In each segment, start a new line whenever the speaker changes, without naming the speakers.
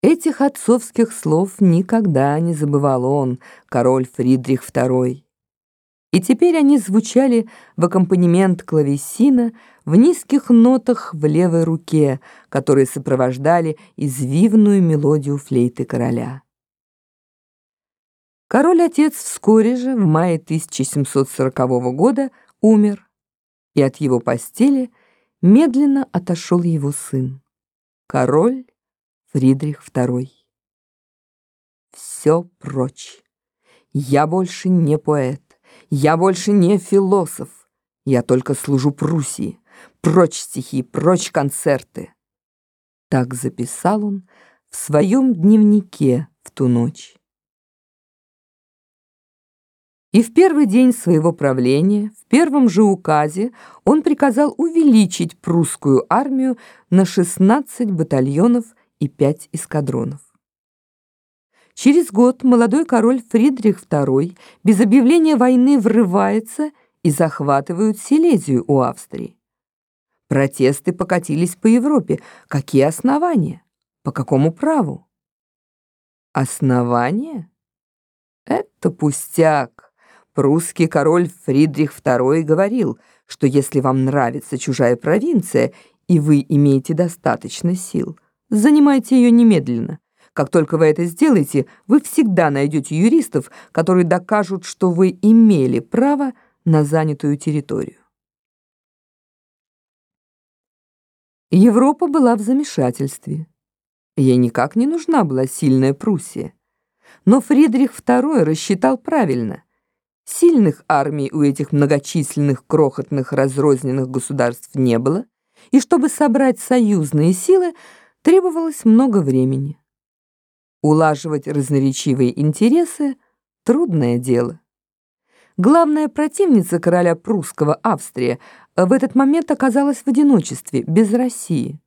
Этих отцовских слов никогда не забывал он, король Фридрих II. И теперь они звучали в аккомпанемент клавесина в низких нотах в левой руке, которые сопровождали извивную мелодию флейты короля. Король-отец вскоре же, в мае 1740 года, умер, и от его постели медленно отошел его сын, король Фридрих II. Все прочь. Я больше не поэт. Я больше не философ. Я только служу Пруссии. Прочь стихи, прочь концерты. Так записал он в своем дневнике в ту ночь. И в первый день своего правления, в первом же указе, он приказал увеличить прусскую армию на 16 батальонов и пять эскадронов. Через год молодой король Фридрих II без объявления войны врывается и захватывают Силезию у Австрии. Протесты покатились по Европе. Какие основания? По какому праву? Основания? Это пустяк. Прусский король Фридрих II говорил, что если вам нравится чужая провинция, и вы имеете достаточно сил – Занимайте ее немедленно. Как только вы это сделаете, вы всегда найдете юристов, которые докажут, что вы имели право на занятую территорию. Европа была в замешательстве. Ей никак не нужна была сильная Пруссия. Но Фридрих II рассчитал правильно. Сильных армий у этих многочисленных крохотных разрозненных государств не было, и чтобы собрать союзные силы, требовалось много времени. Улаживать разноречивые интересы — трудное дело. Главная противница короля прусского Австрия в этот момент оказалась в одиночестве, без России.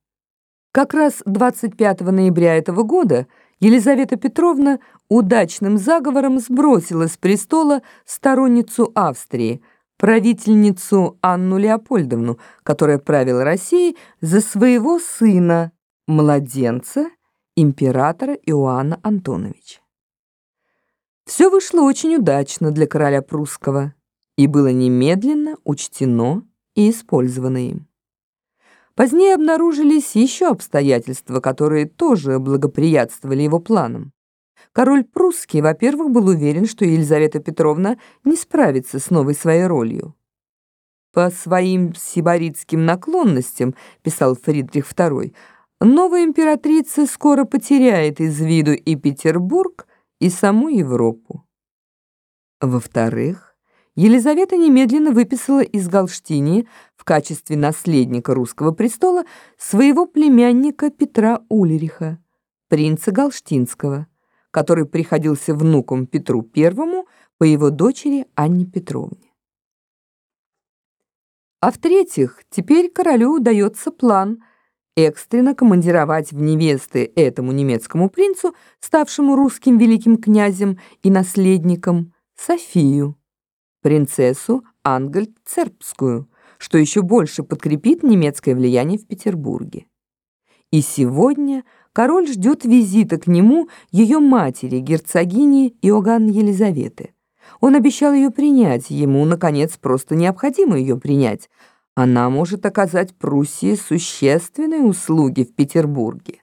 Как раз 25 ноября этого года Елизавета Петровна удачным заговором сбросила с престола сторонницу Австрии, правительницу Анну Леопольдовну, которая правила Россией за своего сына младенца императора Иоанна Антоновича. Все вышло очень удачно для короля прусского и было немедленно учтено и использовано им. Позднее обнаружились еще обстоятельства, которые тоже благоприятствовали его планам. Король прусский, во-первых, был уверен, что Елизавета Петровна не справится с новой своей ролью. «По своим сибаритским наклонностям», — писал Фридрих II, новая императрица скоро потеряет из виду и Петербург, и саму Европу. Во-вторых, Елизавета немедленно выписала из Галштинии в качестве наследника русского престола своего племянника Петра Ульриха, принца Галштинского, который приходился внуком Петру I по его дочери Анне Петровне. А в-третьих, теперь королю удается план – экстренно командировать в невесты этому немецкому принцу, ставшему русским великим князем и наследником, Софию, принцессу Ангельцербскую, что еще больше подкрепит немецкое влияние в Петербурге. И сегодня король ждет визита к нему ее матери, герцогини Иоганн Елизаветы. Он обещал ее принять, ему, наконец, просто необходимо ее принять, она может оказать Пруссии существенные услуги в Петербурге.